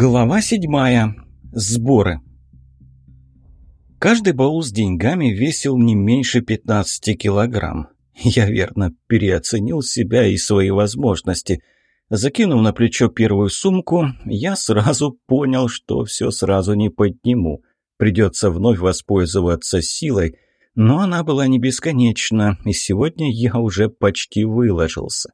Глава седьмая. Сборы. Каждый баул с деньгами весил не меньше 15 килограмм. Я верно переоценил себя и свои возможности. Закинув на плечо первую сумку, я сразу понял, что все сразу не подниму. Придется вновь воспользоваться силой, но она была не бесконечна, и сегодня я уже почти выложился.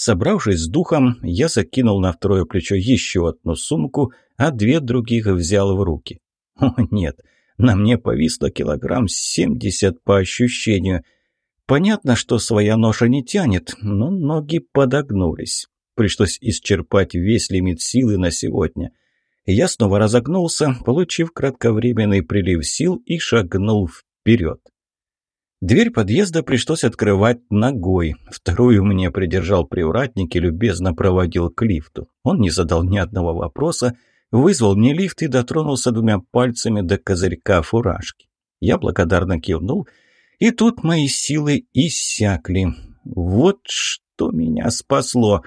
Собравшись с духом, я закинул на второе плечо еще одну сумку, а две других взял в руки. О, нет, на мне повисло килограмм семьдесят по ощущению. Понятно, что своя ноша не тянет, но ноги подогнулись. Пришлось исчерпать весь лимит силы на сегодня. Я снова разогнулся, получив кратковременный прилив сил и шагнул вперед. Дверь подъезда пришлось открывать ногой. Вторую мне придержал привратник и любезно проводил к лифту. Он не задал ни одного вопроса, вызвал мне лифт и дотронулся двумя пальцами до козырька фуражки. Я благодарно кивнул, и тут мои силы иссякли. Вот что меня спасло.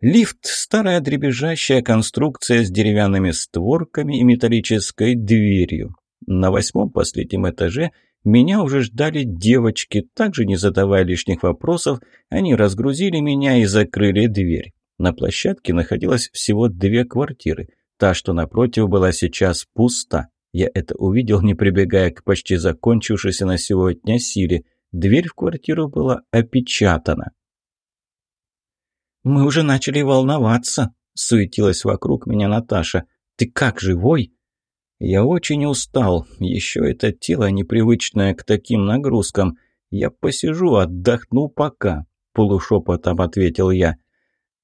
Лифт – старая дребезжащая конструкция с деревянными створками и металлической дверью. На восьмом последнем этаже – меня уже ждали девочки, также не задавая лишних вопросов, они разгрузили меня и закрыли дверь. На площадке находилось всего две квартиры. Та, что напротив, была сейчас пуста. Я это увидел, не прибегая к почти закончившейся на сегодня силе. Дверь в квартиру была опечатана. «Мы уже начали волноваться», — суетилась вокруг меня Наташа. «Ты как, живой?» «Я очень устал. Еще это тело непривычное к таким нагрузкам. Я посижу, отдохну пока», — полушепотом ответил я.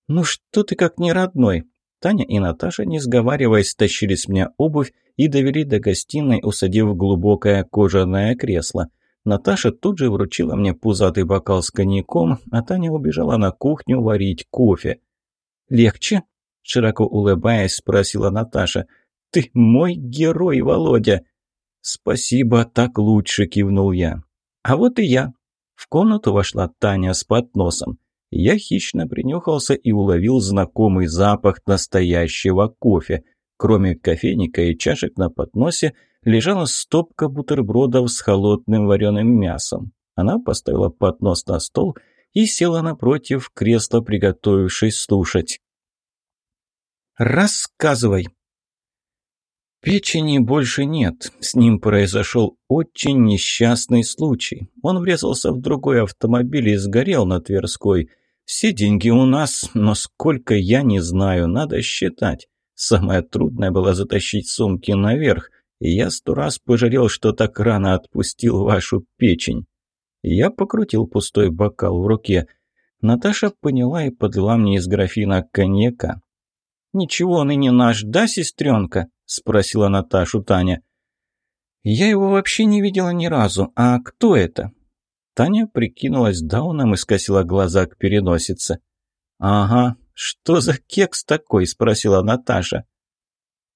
«Ну что ты как не родной?» Таня и Наташа, не сговариваясь, тащили с меня обувь и довели до гостиной, усадив глубокое кожаное кресло. Наташа тут же вручила мне пузатый бокал с коньяком, а Таня убежала на кухню варить кофе. «Легче?» – широко улыбаясь, спросила Наташа – ты мой герой, Володя!» «Спасибо, так лучше», — кивнул я. «А вот и я». В комнату вошла Таня с подносом. Я хищно принюхался и уловил знакомый запах настоящего кофе. Кроме кофейника и чашек на подносе лежала стопка бутербродов с холодным вареным мясом. Она поставила поднос на стол и села напротив кресла, приготовившись слушать. «Рассказывай», Печени больше нет. С ним произошел очень несчастный случай. Он врезался в другой автомобиль и сгорел на Тверской. Все деньги у нас, но сколько я не знаю, надо считать. Самое трудное было затащить сумки наверх. И я сто раз пожалел, что так рано отпустил вашу печень. Я покрутил пустой бокал в руке. Наташа поняла и подлила мне из графина коньяка. «Ничего он и не наш, да, сестренка?» – спросила Наташу Таня. «Я его вообще не видела ни разу. А кто это?» Таня прикинулась дауном и скосила глаза к переносице. «Ага, что за кекс такой?» – спросила Наташа.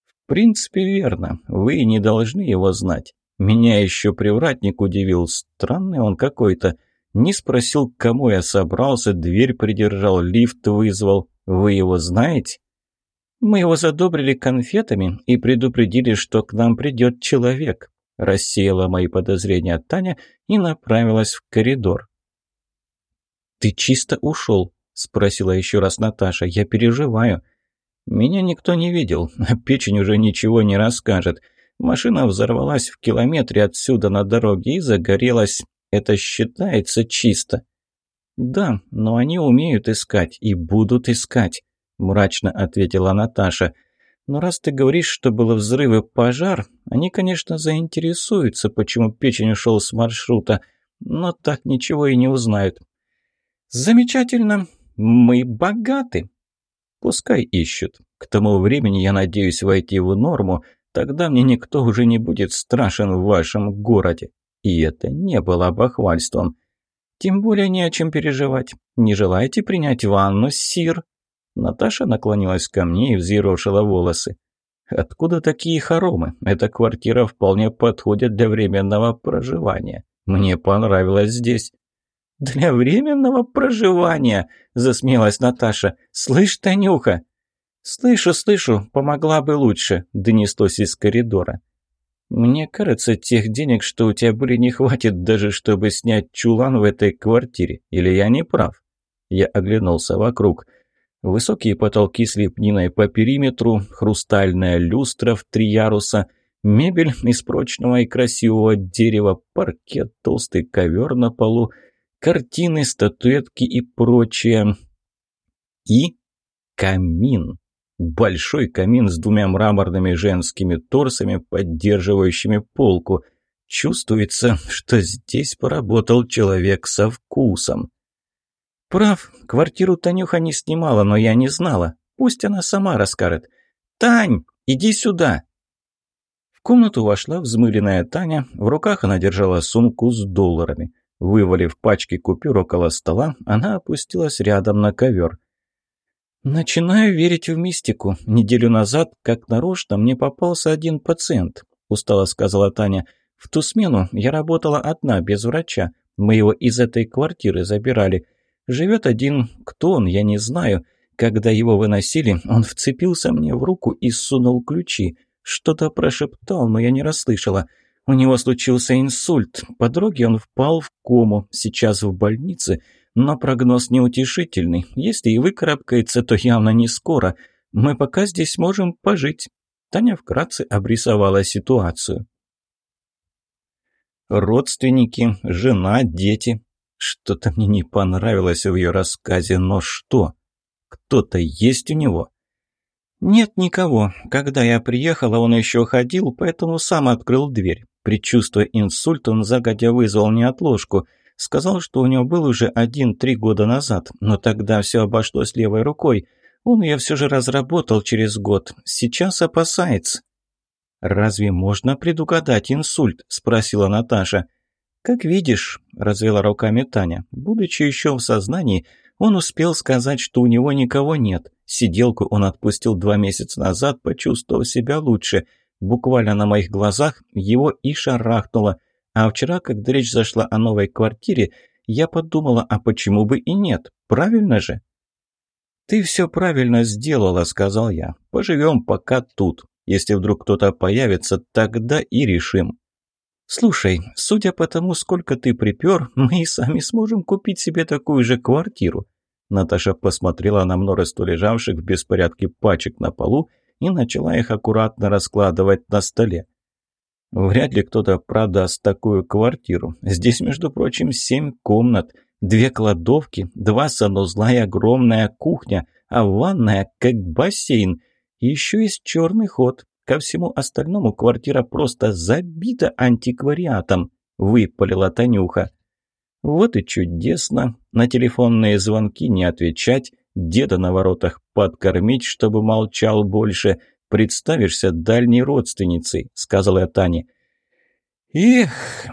«В принципе, верно. Вы не должны его знать. Меня еще привратник удивил. Странный он какой-то. Не спросил, к кому я собрался, дверь придержал, лифт вызвал. Вы его знаете?» «Мы его задобрили конфетами и предупредили, что к нам придет человек», рассеяла мои подозрения Таня и направилась в коридор. «Ты чисто ушел?» – спросила еще раз Наташа. «Я переживаю». «Меня никто не видел, а печень уже ничего не расскажет. Машина взорвалась в километре отсюда на дороге и загорелась. Это считается чисто». «Да, но они умеют искать и будут искать мрачно ответила Наташа. «Но раз ты говоришь, что было взрыв и пожар, они, конечно, заинтересуются, почему печень ушел с маршрута, но так ничего и не узнают». «Замечательно. Мы богаты». «Пускай ищут. К тому времени я надеюсь войти в норму, тогда мне никто уже не будет страшен в вашем городе». И это не было бахвальством. «Тем более не о чем переживать. Не желаете принять ванну, сир?» Наташа наклонилась ко мне и взъерошила волосы. «Откуда такие хоромы? Эта квартира вполне подходит для временного проживания. Мне понравилось здесь». «Для временного проживания?» – засмеялась Наташа. «Слышь, Танюха!» «Слышу, слышу, помогла бы лучше», – донеслось из коридора. «Мне кажется, тех денег, что у тебя были, не хватит даже, чтобы снять чулан в этой квартире. Или я не прав?» Я оглянулся вокруг. Высокие потолки с лепниной по периметру, хрустальная люстра в три яруса, мебель из прочного и красивого дерева, паркет, толстый ковер на полу, картины, статуэтки и прочее. И камин. Большой камин с двумя мраморными женскими торсами, поддерживающими полку. Чувствуется, что здесь поработал человек со вкусом. Прав, квартиру Танюха не снимала, но я не знала. Пусть она сама расскажет. «Тань, иди сюда!» В комнату вошла взмыленная Таня. В руках она держала сумку с долларами. Вывалив пачки купюр около стола, она опустилась рядом на ковер. «Начинаю верить в мистику. Неделю назад, как нарочно, мне попался один пациент», – устало сказала Таня. «В ту смену я работала одна, без врача. Мы его из этой квартиры забирали. Живет один, кто он, я не знаю. Когда его выносили, он вцепился мне в руку и сунул ключи. Что-то прошептал, но я не расслышала. У него случился инсульт. По дороге он впал в кому, сейчас в больнице» но прогноз неутешительный. Если и выкарабкается, то явно не скоро. Мы пока здесь можем пожить». Таня вкратце обрисовала ситуацию. Родственники, жена, дети. Что-то мне не понравилось в ее рассказе, но что? Кто-то есть у него? Нет никого. Когда я приехала, он еще ходил, поэтому сам открыл дверь. Предчувствуя инсульт, он загодя вызвал неотложку – Сказал, что у него был уже один три года назад, но тогда все обошлось левой рукой. Он ее все же разработал через год. Сейчас опасается. «Разве можно предугадать инсульт?» – спросила Наташа. «Как видишь», – развела руками Таня. Будучи еще в сознании, он успел сказать, что у него никого нет. Сиделку он отпустил два месяца назад, почувствовав себя лучше. Буквально на моих глазах его и шарахнуло – а вчера, когда речь зашла о новой квартире, я подумала, а почему бы и нет? Правильно же? «Ты все правильно сделала», — сказал я. «Поживем пока тут. Если вдруг кто-то появится, тогда и решим». «Слушай, судя по тому, сколько ты припер, мы и сами сможем купить себе такую же квартиру». Наташа посмотрела на множество лежавших в беспорядке пачек на полу и начала их аккуратно раскладывать на столе. Вряд ли кто-то продаст такую квартиру. Здесь, между прочим, семь комнат, две кладовки, два санузла и огромная кухня, а ванная как бассейн. Еще есть черный ход. Ко всему остальному квартира просто забита антиквариатом, выпалила Танюха. Вот и чудесно. На телефонные звонки не отвечать, деда на воротах подкормить, чтобы молчал больше, представишься дальней родственницей», — сказал я Тане. «Эх!»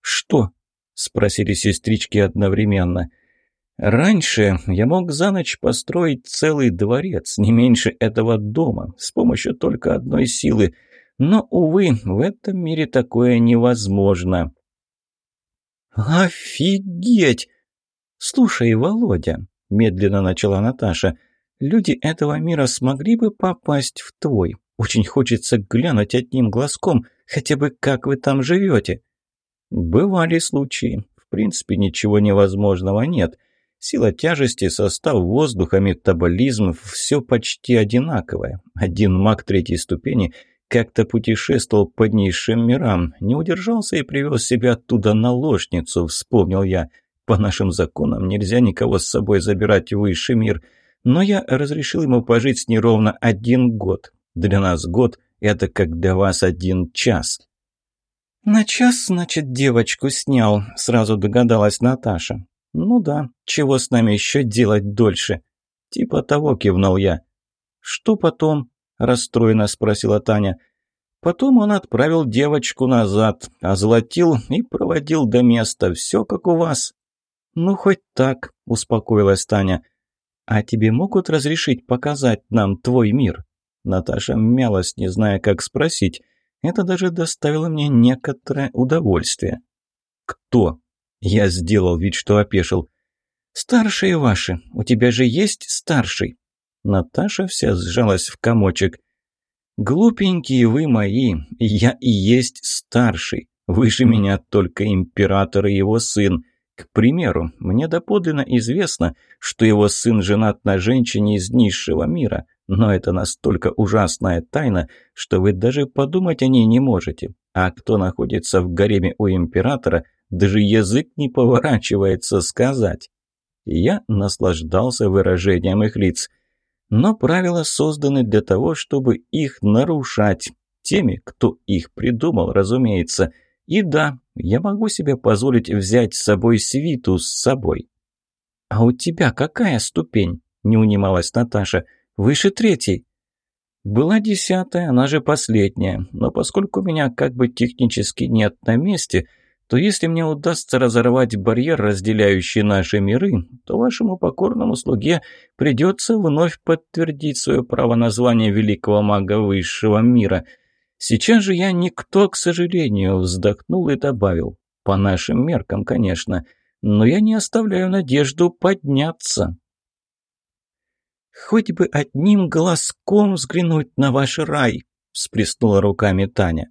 «Что?» — спросили сестрички одновременно. «Раньше я мог за ночь построить целый дворец, не меньше этого дома, с помощью только одной силы. Но, увы, в этом мире такое невозможно». «Офигеть! Слушай, Володя!» — медленно начала Наташа — Люди этого мира смогли бы попасть в твой. Очень хочется глянуть одним глазком, хотя бы как вы там живете. Бывали случаи. В принципе, ничего невозможного нет. Сила тяжести, состав воздуха, метаболизм – все почти одинаковое. Один маг третьей ступени как-то путешествовал по низшим мирам, не удержался и привез себя оттуда наложницу, вспомнил я. По нашим законам нельзя никого с собой забирать в высший мир – но я разрешил ему пожить с ней ровно один год. Для нас год – это как для вас один час. «На час, значит, девочку снял», – сразу догадалась Наташа. «Ну да, чего с нами еще делать дольше?» «Типа того», – кивнул я. «Что потом?» – расстроенно спросила Таня. Потом он отправил девочку назад, озолотил и проводил до места. Все как у вас. «Ну, хоть так», – успокоилась Таня. «А тебе могут разрешить показать нам твой мир?» Наташа мялась, не зная, как спросить. Это даже доставило мне некоторое удовольствие. «Кто?» Я сделал вид, что опешил. «Старшие ваши. У тебя же есть старший?» Наташа вся сжалась в комочек. «Глупенькие вы мои, я и есть старший. Выше меня только император и его сын. К примеру, мне доподлинно известно, что его сын женат на женщине из низшего мира, но это настолько ужасная тайна, что вы даже подумать о ней не можете. А кто находится в гареме у императора, даже язык не поворачивается сказать. Я наслаждался выражением их лиц. Но правила созданы для того, чтобы их нарушать. Теми, кто их придумал, разумеется – и да, я могу себе позволить взять с собой свиту с собой. «А у тебя какая ступень?» – не унималась Наташа. «Выше третьей». «Была десятая, она же последняя. Но поскольку меня как бы технически нет на месте, то если мне удастся разорвать барьер, разделяющий наши миры, то вашему покорному слуге придется вновь подтвердить свое право на звание великого мага высшего мира – Сейчас же я никто, к сожалению, вздохнул и добавил. По нашим меркам, конечно. Но я не оставляю надежду подняться. «Хоть бы одним глазком взглянуть на ваш рай!» – всплеснула руками Таня.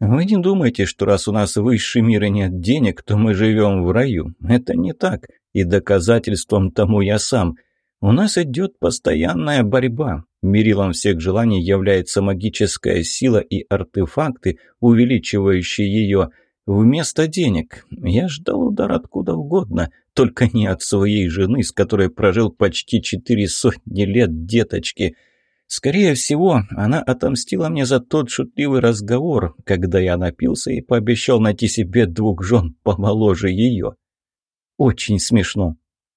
«Вы не думайте, что раз у нас высший мир и нет денег, то мы живем в раю. Это не так, и доказательством тому я сам. У нас идет постоянная борьба. Мерилом всех желаний является магическая сила и артефакты, увеличивающие ее. Вместо денег я ждал удар откуда угодно, только не от своей жены, с которой прожил почти четыре сотни лет деточки. Скорее всего, она отомстила мне за тот шутливый разговор, когда я напился и пообещал найти себе двух жен помоложе ее. Очень смешно.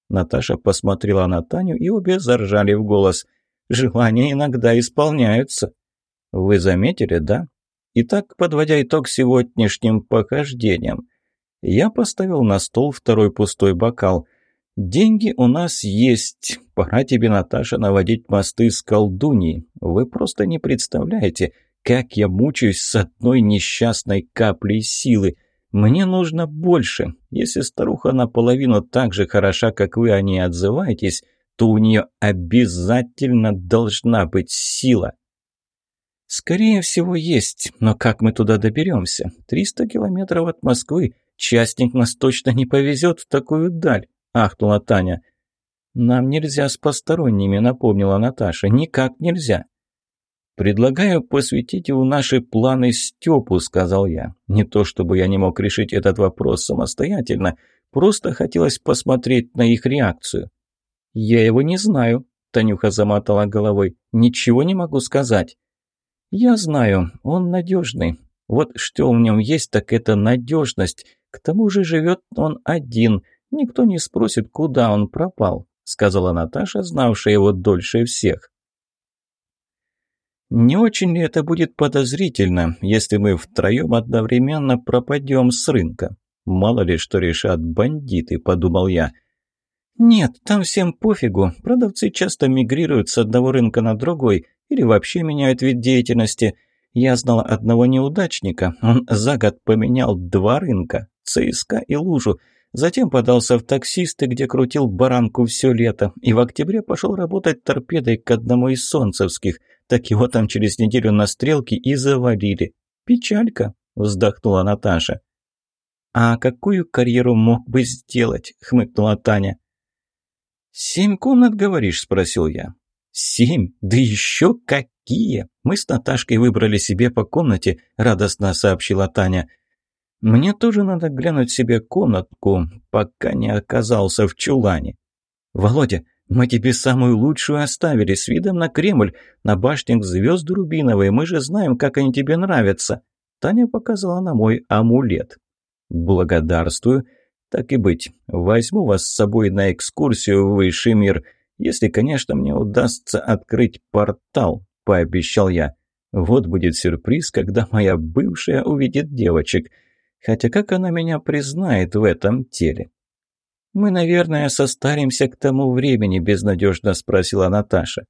Наташа посмотрела на Таню, и обе заржали в голос – Желания иногда исполняются. Вы заметили, да? Итак, подводя итог сегодняшним похождениям, я поставил на стол второй пустой бокал. Деньги у нас есть. Пора тебе, Наташа, наводить мосты с колдуньей. Вы просто не представляете, как я мучаюсь с одной несчастной каплей силы. Мне нужно больше. Если старуха наполовину так же хороша, как вы о ней отзываетесь, то у нее обязательно должна быть сила. Скорее всего, есть, но как мы туда доберемся? Триста километров от Москвы. Частник нас точно не повезет в такую даль, ахнула Таня. Нам нельзя с посторонними, напомнила Наташа. Никак нельзя. «Предлагаю посвятить его наши планы Степу», — сказал я. «Не то чтобы я не мог решить этот вопрос самостоятельно, просто хотелось посмотреть на их реакцию. «Я его не знаю», – Танюха замотала головой. «Ничего не могу сказать». «Я знаю, он надежный. Вот что в нем есть, так это надежность. К тому же живет он один. Никто не спросит, куда он пропал», – сказала Наташа, знавшая его дольше всех. «Не очень ли это будет подозрительно, если мы втроем одновременно пропадем с рынка? Мало ли что решат бандиты», – подумал я. – «Нет, там всем пофигу. Продавцы часто мигрируют с одного рынка на другой или вообще меняют вид деятельности. Я знала одного неудачника. Он за год поменял два рынка – ЦСКА и Лужу. Затем подался в таксисты, где крутил баранку все лето. И в октябре пошел работать торпедой к одному из солнцевских. Так его там через неделю на стрелке и завалили. «Печалька», – вздохнула Наташа. «А какую карьеру мог бы сделать?» – хмыкнула Таня. «Семь комнат, говоришь?» – спросил я. «Семь? Да еще какие! Мы с Наташкой выбрали себе по комнате», – радостно сообщила Таня. «Мне тоже надо глянуть себе комнатку, пока не оказался в чулане». «Володя, мы тебе самую лучшую оставили, с видом на Кремль, на башнях звезды рубиновые, мы же знаем, как они тебе нравятся». Таня показала на мой амулет. «Благодарствую. Так и быть, возьму вас с собой на экскурсию в высший мир, если, конечно, мне удастся открыть портал, пообещал я. Вот будет сюрприз, когда моя бывшая увидит девочек. Хотя как она меня признает в этом теле? «Мы, наверное, состаримся к тому времени», – безнадежно спросила Наташа.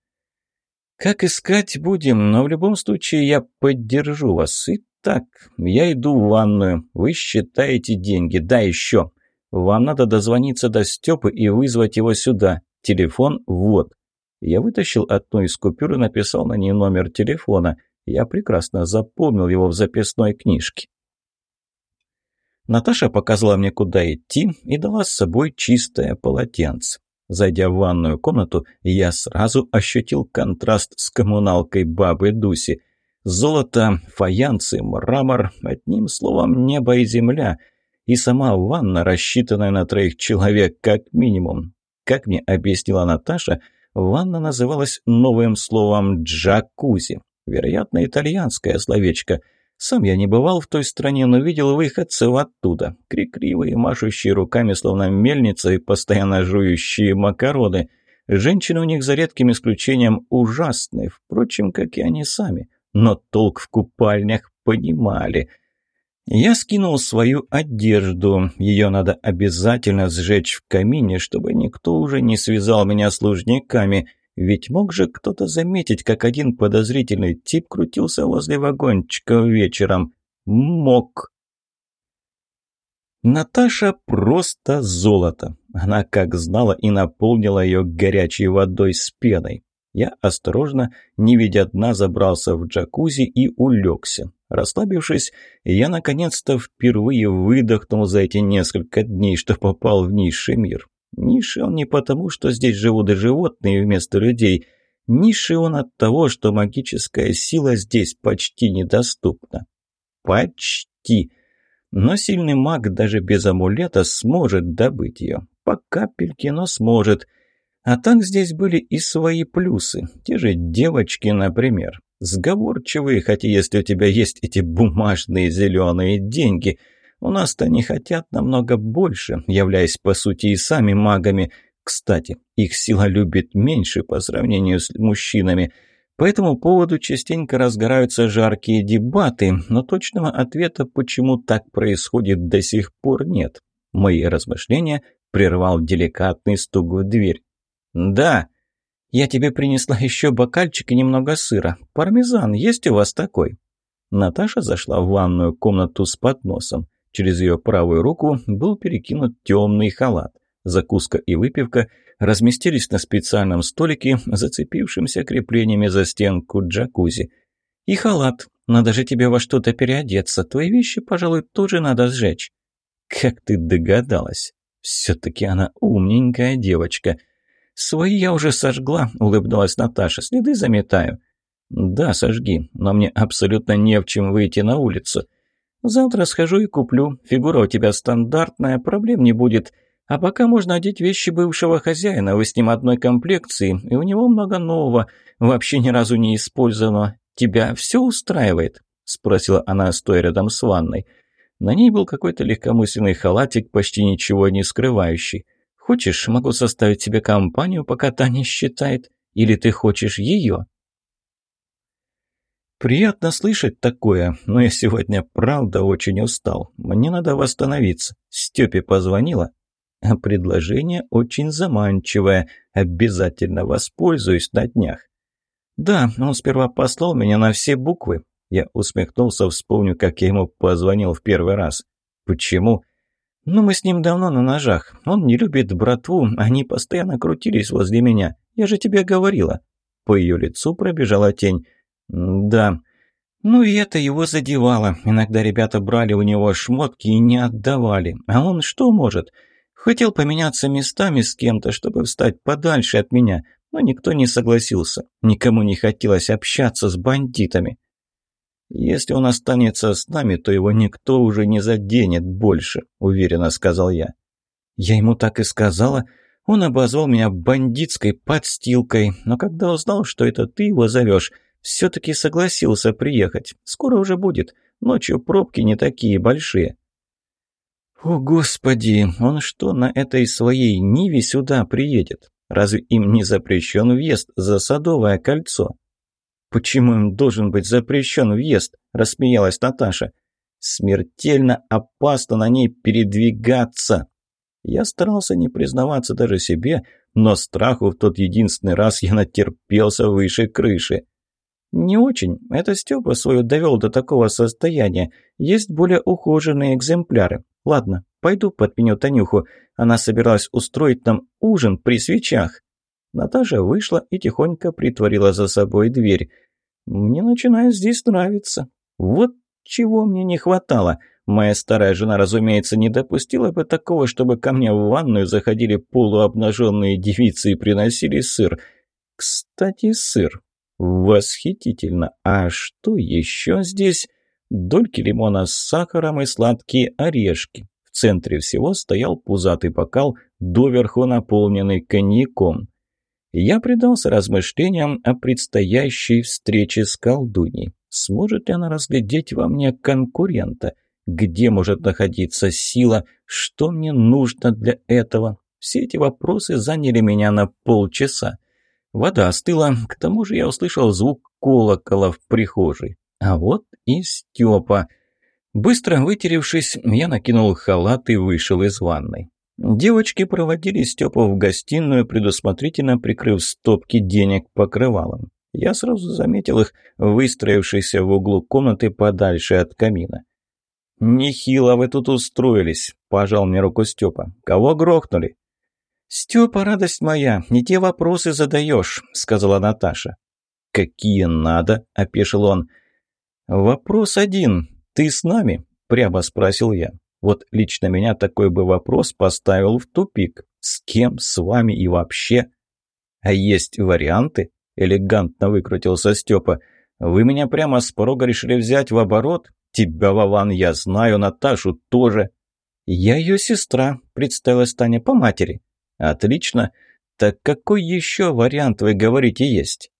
«Как искать будем, но в любом случае я поддержу вас. Итак, я иду в ванную. Вы считаете деньги. Да, еще. Вам надо дозвониться до Степы и вызвать его сюда. Телефон вот». Я вытащил одну из купюр и написал на ней номер телефона. Я прекрасно запомнил его в записной книжке. Наташа показала мне, куда идти, и дала с собой чистое полотенце. Зайдя в ванную комнату, я сразу ощутил контраст с коммуналкой бабы Дуси. Золото, фаянсы, мрамор, одним словом, небо и земля. И сама ванна, рассчитанная на троих человек как минимум. Как мне объяснила Наташа, ванна называлась новым словом «джакузи». Вероятно, итальянское словечко – сам я не бывал в той стране, но видел выходцев оттуда. Крикливые, машущие руками, словно мельница, и постоянно жующие макароны. Женщины у них, за редким исключением, ужасные, впрочем, как и они сами. Но толк в купальнях понимали. Я скинул свою одежду. Ее надо обязательно сжечь в камине, чтобы никто уже не связал меня с лужниками. Ведь мог же кто-то заметить, как один подозрительный тип крутился возле вагончика вечером. Мог. Наташа просто золото. Она как знала и наполнила ее горячей водой с пеной. Я осторожно, не видя дна, забрался в джакузи и улегся. Расслабившись, я наконец-то впервые выдохнул за эти несколько дней, что попал в низший мир. Низший он не потому, что здесь живут и животные вместо людей. Низший он от того, что магическая сила здесь почти недоступна. Почти. Но сильный маг даже без амулета сможет добыть ее. По капельке, но сможет. А так здесь были и свои плюсы. Те же девочки, например. Сговорчивые, хотя если у тебя есть эти бумажные зеленые деньги – у нас-то не хотят намного больше, являясь по сути и сами магами. Кстати, их сила любит меньше по сравнению с мужчинами. По этому поводу частенько разгораются жаркие дебаты, но точного ответа, почему так происходит, до сих пор нет. Мои размышления прервал деликатный стук в дверь. «Да, я тебе принесла еще бокальчик и немного сыра. Пармезан есть у вас такой?» Наташа зашла в ванную комнату с подносом. Через ее правую руку был перекинут темный халат. Закуска и выпивка разместились на специальном столике, зацепившемся креплениями за стенку джакузи. «И халат. Надо же тебе во что-то переодеться. Твои вещи, пожалуй, тоже надо сжечь». «Как ты догадалась? Все-таки она умненькая девочка». «Свои я уже сожгла», — улыбнулась Наташа. «Следы заметаю». «Да, сожги, но мне абсолютно не в чем выйти на улицу. Завтра схожу и куплю. Фигура у тебя стандартная, проблем не будет. А пока можно одеть вещи бывшего хозяина. Вы с ним одной комплекции, и у него много нового, вообще ни разу не использованного. Тебя все устраивает?» – спросила она, стоя рядом с ванной. На ней был какой-то легкомысленный халатик, почти ничего не скрывающий. «Хочешь, могу составить тебе компанию, пока та не считает? Или ты хочешь ее?» «Приятно слышать такое, но я сегодня правда очень устал. Мне надо восстановиться. Степе позвонила. А предложение очень заманчивое. Обязательно воспользуюсь на днях». «Да, он сперва послал меня на все буквы». Я усмехнулся, вспомню, как я ему позвонил в первый раз. «Почему?» «Ну, мы с ним давно на ножах. Он не любит братву, они постоянно крутились возле меня. Я же тебе говорила». По ее лицу пробежала тень. «Да. Ну и это его задевало. Иногда ребята брали у него шмотки и не отдавали. А он что может? Хотел поменяться местами с кем-то, чтобы встать подальше от меня, но никто не согласился. Никому не хотелось общаться с бандитами. «Если он останется с нами, то его никто уже не заденет больше», — уверенно сказал я. Я ему так и сказала. Он обозвал меня бандитской подстилкой, но когда узнал, что это ты его зовешь, все-таки согласился приехать. Скоро уже будет. Ночью пробки не такие большие. О, Господи, он что, на этой своей Ниве сюда приедет? Разве им не запрещен въезд за Садовое кольцо? Почему им должен быть запрещен въезд? Рассмеялась Наташа. Смертельно опасно на ней передвигаться. Я старался не признаваться даже себе, но страху в тот единственный раз я натерпелся выше крыши. «Не очень. Это Степа свою довел до такого состояния. Есть более ухоженные экземпляры. Ладно, пойду подменю Танюху. Она собиралась устроить нам ужин при свечах». Наташа вышла и тихонько притворила за собой дверь. «Мне начинает здесь нравиться. Вот чего мне не хватало. Моя старая жена, разумеется, не допустила бы такого, чтобы ко мне в ванную заходили полуобнаженные девицы и приносили сыр. Кстати, сыр. Восхитительно. А что еще здесь? Дольки лимона с сахаром и сладкие орешки. В центре всего стоял пузатый бокал, доверху наполненный коньяком. Я предался размышлениям о предстоящей встрече с колдуньей. Сможет ли она разглядеть во мне конкурента? Где может находиться сила? Что мне нужно для этого? Все эти вопросы заняли меня на полчаса. Вода остыла, к тому же я услышал звук колокола в прихожей. А вот и Степа. Быстро вытеревшись, я накинул халат и вышел из ванной. Девочки проводили Степу в гостиную, предусмотрительно прикрыв стопки денег покрывалом. Я сразу заметил их, выстроившиеся в углу комнаты подальше от камина. «Нехило вы тут устроились», – пожал мне руку Степа. «Кого грохнули?» «Степа, радость моя, не те вопросы задаешь», – сказала Наташа. «Какие надо?» – опешил он. «Вопрос один. Ты с нами?» – прямо спросил я. Вот лично меня такой бы вопрос поставил в тупик. С кем, с вами и вообще? А есть варианты? Элегантно выкрутился Степа. Вы меня прямо с порога решили взять в оборот? Тебя, Вован, я знаю, Наташу тоже. Я ее сестра, представилась Таня по матери. Отлично. Так какой еще вариант вы говорите есть?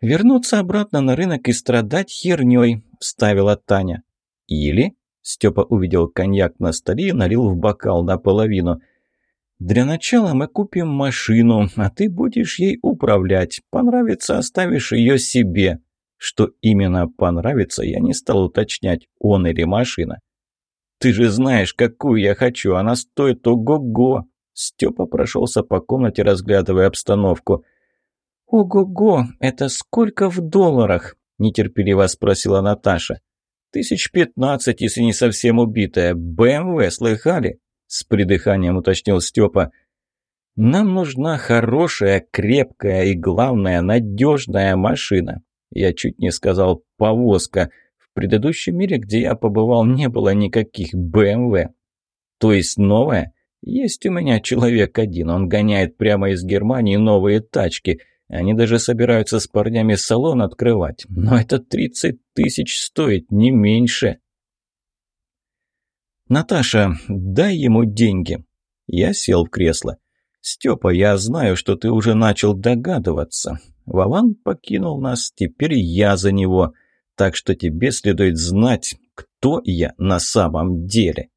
Вернуться обратно на рынок и страдать херней, вставила Таня. Или Степа увидел коньяк на столе и налил в бокал наполовину. «Для начала мы купим машину, а ты будешь ей управлять. Понравится, оставишь ее себе». Что именно понравится, я не стал уточнять, он или машина. «Ты же знаешь, какую я хочу, она стоит ого-го!» Степа прошелся по комнате, разглядывая обстановку. «Ого-го, это сколько в долларах?» – нетерпеливо спросила Наташа. «Тысяч пятнадцать, если не совсем убитая. БМВ, слыхали?» С придыханием уточнил Степа. «Нам нужна хорошая, крепкая и, главное, надежная машина». Я чуть не сказал «повозка». В предыдущем мире, где я побывал, не было никаких БМВ. То есть новая? Есть у меня человек один, он гоняет прямо из Германии новые тачки – они даже собираются с парнями салон открывать. Но это 30 тысяч стоит, не меньше. «Наташа, дай ему деньги». Я сел в кресло. «Степа, я знаю, что ты уже начал догадываться. Вован покинул нас, теперь я за него. Так что тебе следует знать, кто я на самом деле».